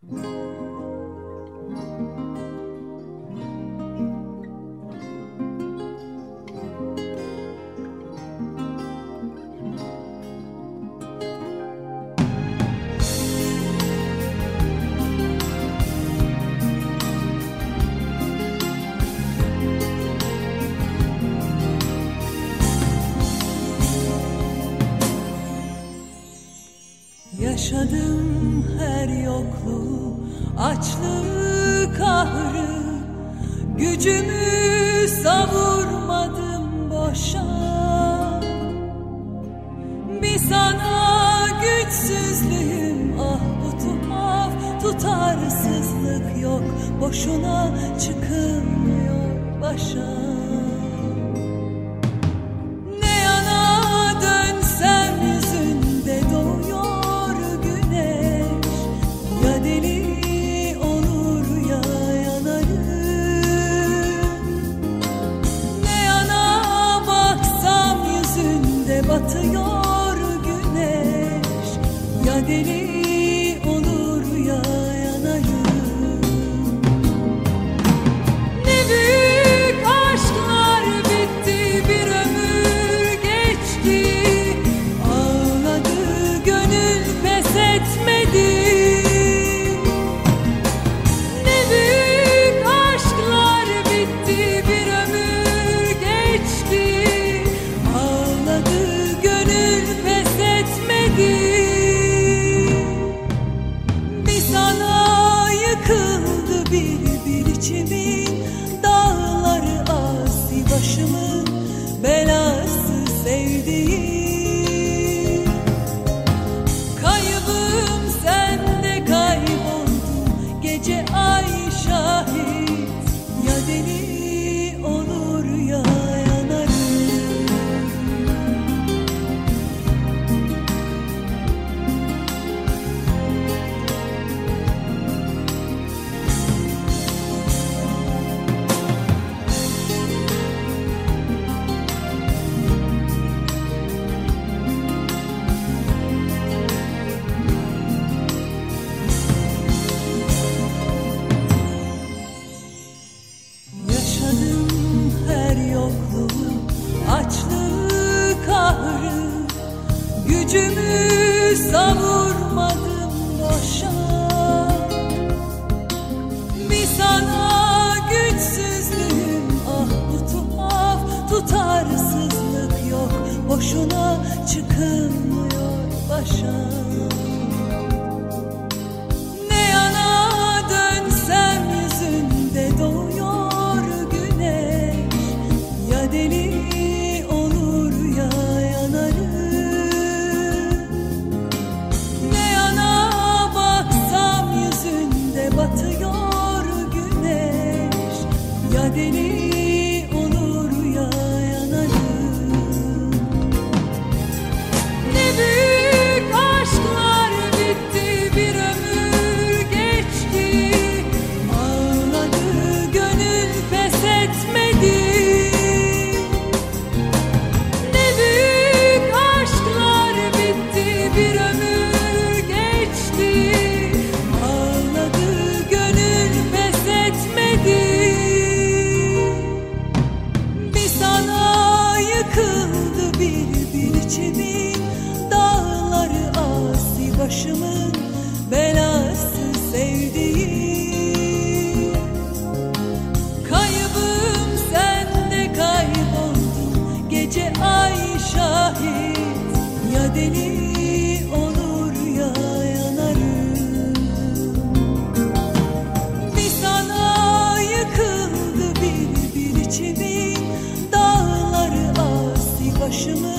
Música Yaşadım her yokluğu, açlığı, kahrı Gücümü savurmadım boşa. Bir sana güçsüzlüğüm ah bu tuhaf Tutarsızlık yok. Boşuna çıkılmıyor başa batıyor güneş Ya deli Gücümü savurmadım boşa. Bir sana ah bu tuhaf Tutarsızlık yok. Boşuna çıkılmıyor başa Ya başımın belası sevdiğim. Kaybım sende kayboldum gece ay şahit. Ya deli olur ya yanarım. Bir sana yıkıldı bir bir içimin dağları asi başımın